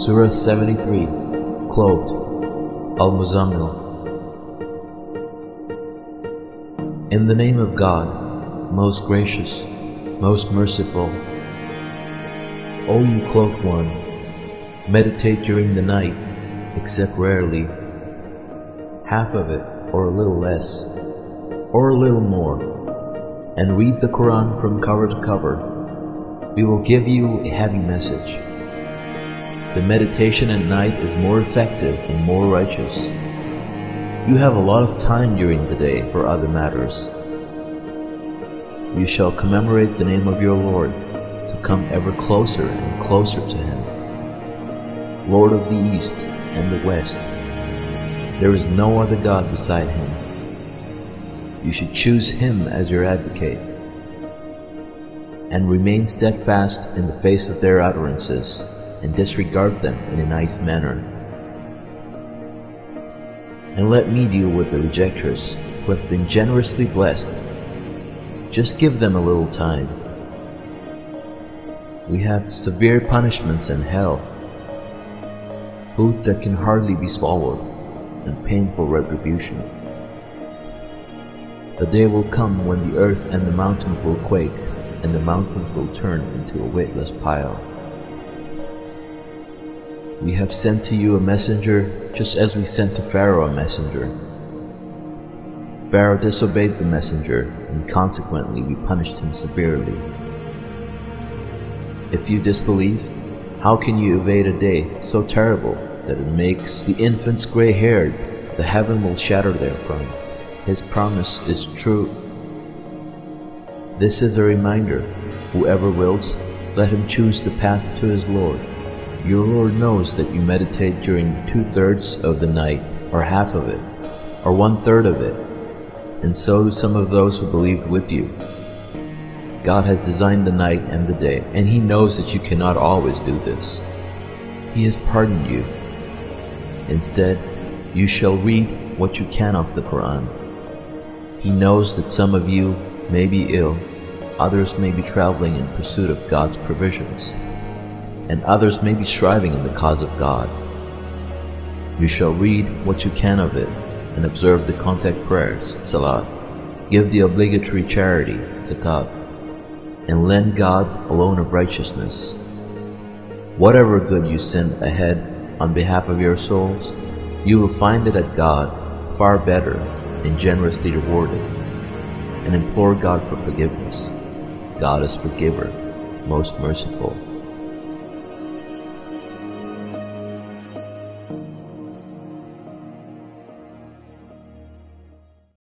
Surah 73 Clothed Al Muzammil In the name of God, most gracious, most merciful. O you cloaked one, meditate during the night, except rarely, half of it or a little less, or a little more, and read the Quran from cover to cover. We will give you a heavy message. The meditation at night is more effective and more righteous. You have a lot of time during the day for other matters. You shall commemorate the name of your Lord to come ever closer and closer to Him. Lord of the East and the West, there is no other God beside Him. You should choose Him as your advocate and remain steadfast in the face of their utterances and disregard them in a nice manner. And let me deal with the rejectors who have been generously blessed. Just give them a little time. We have severe punishments in hell, food that can hardly be swallowed, and painful retribution. The day will come when the earth and the mountains will quake, and the mountains will turn into a weightless pile. We have sent to you a messenger just as we sent to Pharaoh a messenger. Pharaoh disobeyed the messenger, and consequently we punished him severely. If you disbelieve, how can you evade a day so terrible that it makes the infants gray haired? The heaven will shatter therefrom. His promise is true. This is a reminder whoever wills, let him choose the path to his Lord. Your Lord knows that you meditate during two thirds of the night, or half of it, or one third of it, and so do some of those who believed with you. God has designed the night and the day, and He knows that you cannot always do this. He has pardoned you. Instead, you shall read what you can of the Quran. He knows that some of you may be ill, others may be traveling in pursuit of God's provisions and others may be striving in the cause of God. You shall read what you can of it, and observe the contact prayers, salat, give the obligatory charity, zakat, and lend God a loan of righteousness. Whatever good you send ahead on behalf of your souls, you will find it at God far better and generously rewarded, and implore God for forgiveness. God is forgiver, most merciful.